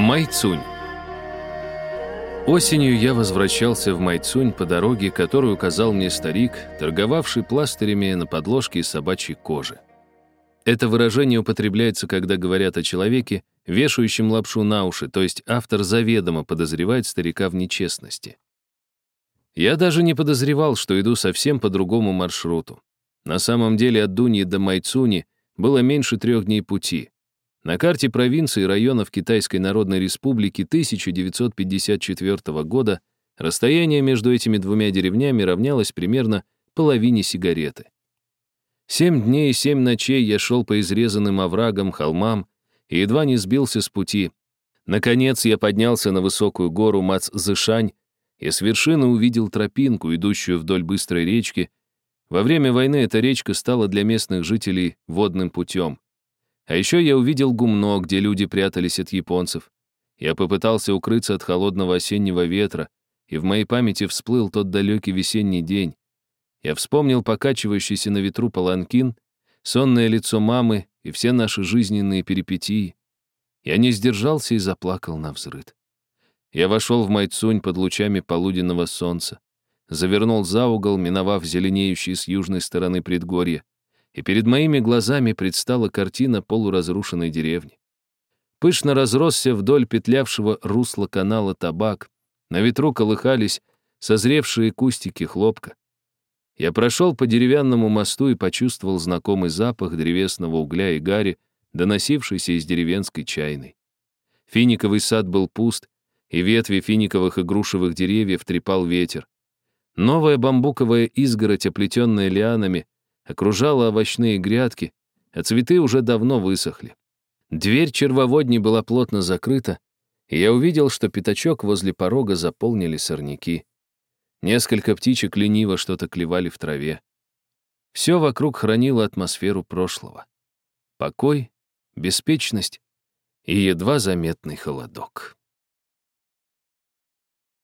Майцунь. Осенью я возвращался в Майцунь по дороге, которую указал мне старик, торговавший пластырями на подложке из собачьей кожи. Это выражение употребляется, когда говорят о человеке, вешающем лапшу на уши, то есть автор заведомо подозревает старика в нечестности. Я даже не подозревал, что иду совсем по другому маршруту. На самом деле от Дуньи до Майцуни было меньше трех дней пути. На карте провинций и районов Китайской Народной Республики 1954 года расстояние между этими двумя деревнями равнялось примерно половине сигареты. Семь дней и семь ночей я шел по изрезанным оврагам, холмам и едва не сбился с пути. Наконец я поднялся на высокую гору Мацзышань и с вершины увидел тропинку, идущую вдоль быстрой речки. Во время войны эта речка стала для местных жителей водным путем. А еще я увидел гумно, где люди прятались от японцев. Я попытался укрыться от холодного осеннего ветра, и в моей памяти всплыл тот далекий весенний день. Я вспомнил покачивающийся на ветру паланкин, сонное лицо мамы и все наши жизненные перипетии. Я не сдержался и заплакал на взрыд. Я вошел в Майцунь под лучами полуденного солнца, завернул за угол, миновав зеленеющие с южной стороны предгорья, и перед моими глазами предстала картина полуразрушенной деревни. Пышно разросся вдоль петлявшего русла канала табак, на ветру колыхались созревшие кустики хлопка. Я прошел по деревянному мосту и почувствовал знакомый запах древесного угля и гари, доносившийся из деревенской чайной. Финиковый сад был пуст, и ветви финиковых и грушевых деревьев трепал ветер. Новая бамбуковая изгородь, оплетенная лианами, окружала овощные грядки, а цветы уже давно высохли. Дверь червоводни была плотно закрыта, и я увидел, что пятачок возле порога заполнили сорняки. Несколько птичек лениво что-то клевали в траве. Все вокруг хранило атмосферу прошлого. Покой, беспечность и едва заметный холодок.